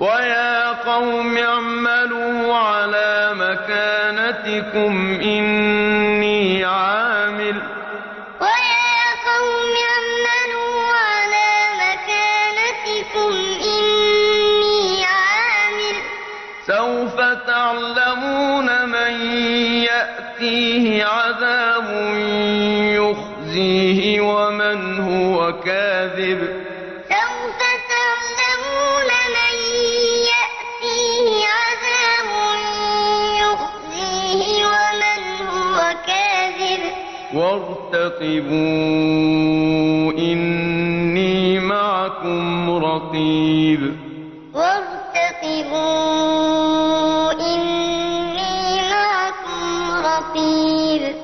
وَيَا قَوْمِ اعْمَلُوا عَلَىٰ مَكَانَتِكُمْ إِنِّي عَامِلٌ ۖ سَوْفَ تَعْلَمُونَ مَن يَأْتِيهِ عَذَابٌ يُخْزِيهِ وَمَنْ هُوَ كَاذِبٌ ۖ وكاذب. وارتقبوا إني معكم رقيب. وارتقبوا إني معكم رقيب.